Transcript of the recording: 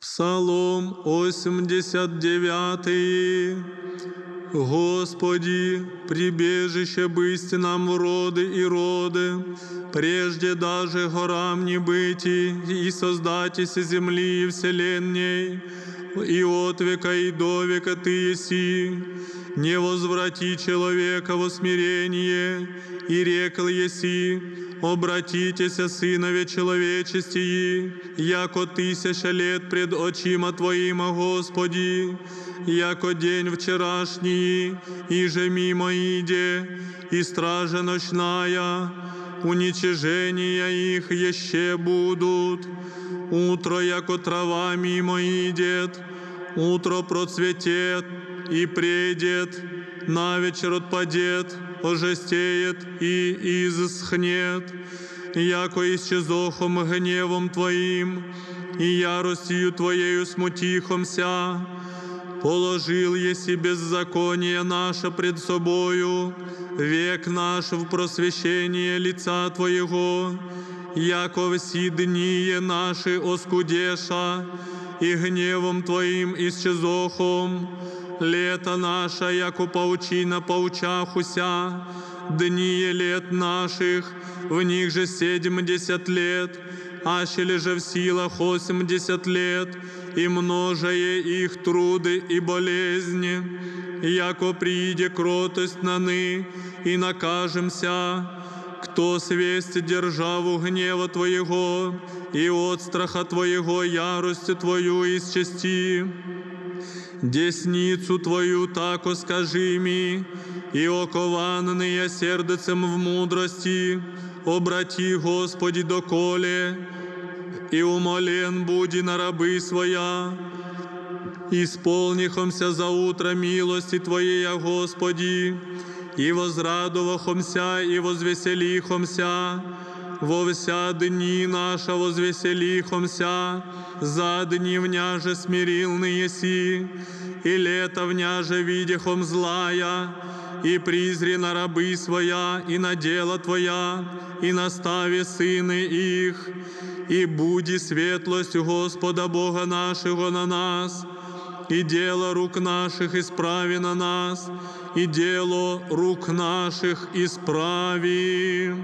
Псалом 89. Господи, прибежище бысти нам в роды и роды, прежде даже горам не быти, и создатися земли и вселенной, и от века и до века Ты еси, не возврати человека во смирение, и рекл еси, обратитеся, сынове человечестии, яко тысяча лет пред очима Твоима, Господи, яко день вчерашний, и же мимо иде, и стража ночная, уничижения их еще будут. Утро, яко трава мимо идет, утро процветет и придет, на вечер отпадет, ожестеет и изсхнет, яко исчезохом гневом Твоим, и яростью Твоею смутихомся, положил еси беззаконие наше пред собою, век наш в просвещение лица Твоего, яко все дни наши оскудеша, и гневом Твоим исчезохом, лето наше, яко паучина паучахуся, дни лет наших, в них же седемдесят лет, ащели же в силах восемьдесят лет, и множае их труды и болезни, яко прииде кротость на ны, и накажемся, кто свесть державу гнева Твоего, и от страха Твоего ярости Твою исчасти. Десницу Твою тако скажи ми, и окованные сердцем в мудрости, обрати, Господи, доколе, и умолен буди на рабы своя, исполнихомся за утро милости Твоей, Господи, и возрадовахомся, и возвеселихомся, во вся дни наша возвеселихомся, за дни вняже смирилные си, и лето вняже видехом злая, и призри на рабы своя, и на дело Твоя, и настави сыны их, и буди светлость Господа Бога нашего на нас, и дело рук наших исправи на нас, и дело рук наших исправи.